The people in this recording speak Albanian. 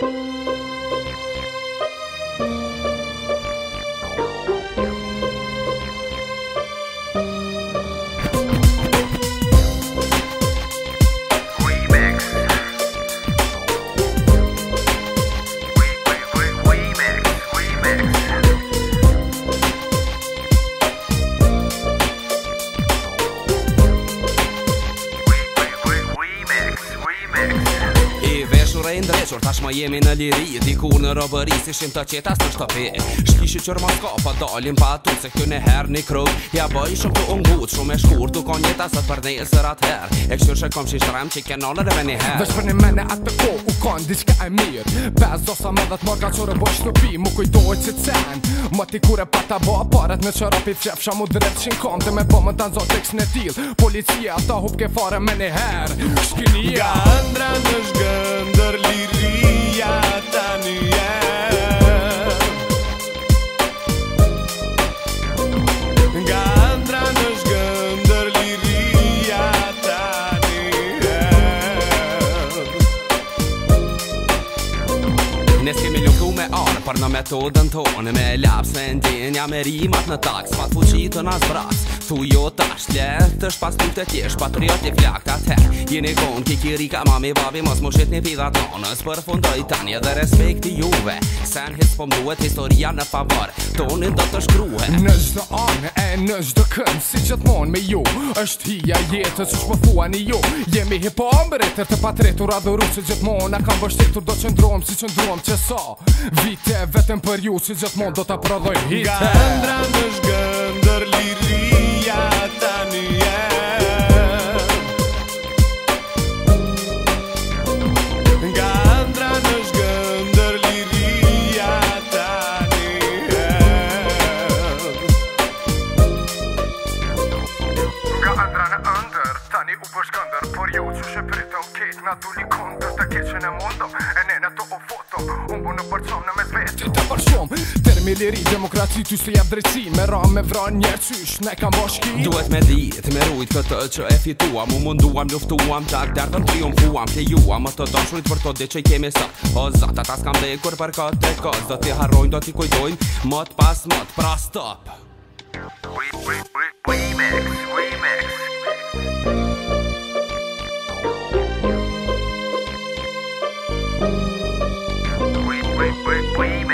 Música ndër Qërë tash ma jemi në liri Dikur në robëri si shim të qeta të shtëpi Shkishi qërë ma s'ka po pa dalim pa atu Se kjo në herë një krug Ja bëj shumë të ungut Shumë e shkur të kon jeta Sa të për një sër atë her E këshur që kom shi shrem që ke nolër e veni her Vesh për një mene atë të ko u kon Diska e mirë Bez do sa me dhe të morga qërë bëj shtëpi Mu kujdoj që të sen Më ti kure pa ta bo me anë, për në metodën tonë Me lapsë me ndinja me rimat në takë Sma fuqitë në asë thu jo tash let është pas tuk të tjesh patriot i flak të atë konë, kiki kikirika mami babi mos më shet një pida tonës Për fundoj tani edhe respekti juve Sen his pëm po duhet historia në favor Tonin do të shkruhe Në gjdo anë e në gjdo kënd Si që të me ju është hija jetës është i thua një ju Jemi hipo ambretër të patretur adhuru Si gjithë mon a kam bështetur do qëndrom Si qëndrom që sa Vite vetëm për ju Si gjithë do të prodhoj hitë jo që shë pritë nga na tu likon të të keqen e mundo E ne në të o foto Unë bu në përqom në me vetë Që të përqom Termi liri, demokraci, ty së jabë drejci Me ra me vra njerë qysh, ne kam bashki Duhet me dit, me rujt këtë që e fituam U munduam, luftuam, tak, dardën triumfuam Ke juam, më të donshurit për të dhe që i kemi sot O zata, ta s'kam dhe kur për këtë e këtë Do t'i harrojnë, do t'i kujdojnë Mët pas mët, pra stop Wait, wait, wait.